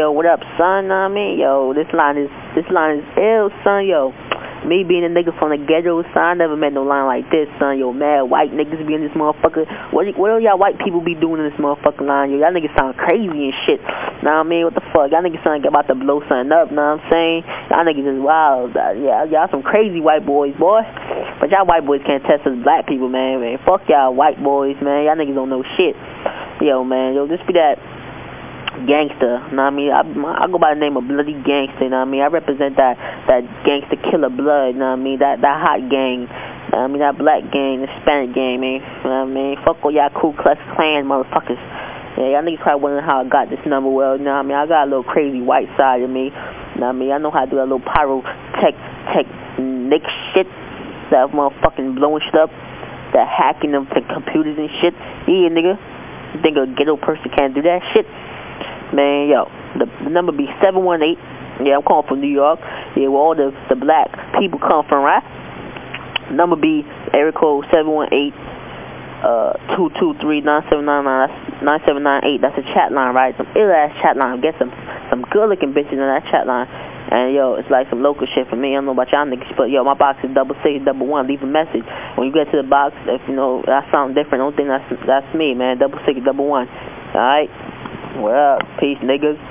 yo, what up, son? Know what I mean? Yo, this line is, this line is ill, son, yo. Me being a nigga from the ghetto, son, I never met no line like this, son. Yo, mad white niggas be in this motherfucker. What, what all y'all white people be doing in this motherfucking line? Yo, y'all niggas sound crazy and shit. Know what I mean? What the fuck? Y'all niggas sound about to blow something up, know what I'm saying? Y'all niggas is wild. Uh, yeah, y'all some crazy white boys, boy. But y'all white boys can't test us black people, man, man. Fuck y'all white boys, man. Y'all niggas don't know shit. Yo, man, yo, just be that gangster, you know what I mean? I, I go by the name of Bloody Gangster, you know what I mean? I represent that, that gangster killer blood, you know what I mean? That, that hot gang, you know I mean? That black gang, the Hispanic gang, man, you know what I mean? Fuck all y'all Ku Klux Klan motherfuckers. Yeah, y'all niggas probably wondering how I got this number. Well, you know what I mean? I got a little crazy white side of me, you know what I mean? I know how to do that little pyro tech, tech, nick shit, that motherfucking blowing shit up, that hacking of the computers and shit. Yeah, nigga. You think a ghetto person can't do that shit? Man, yo, the, the number be 718. Yeah, I'm calling from New York. Yeah, where all the, the black people come from, right? Number be area code 718 uh 223-9799. That's 9798. That's a chat line, right? Some ill ass chat line. Get some some good looking bitches in that chat line. And yo, it's like some local shit for me. I don't know about y'all niggas, but yo, my box is double six double one. Leave a message. When you get to the box, if you know that sounds different, don't think that's that's me, man. Double six double one. All right. Well, peace, niggas.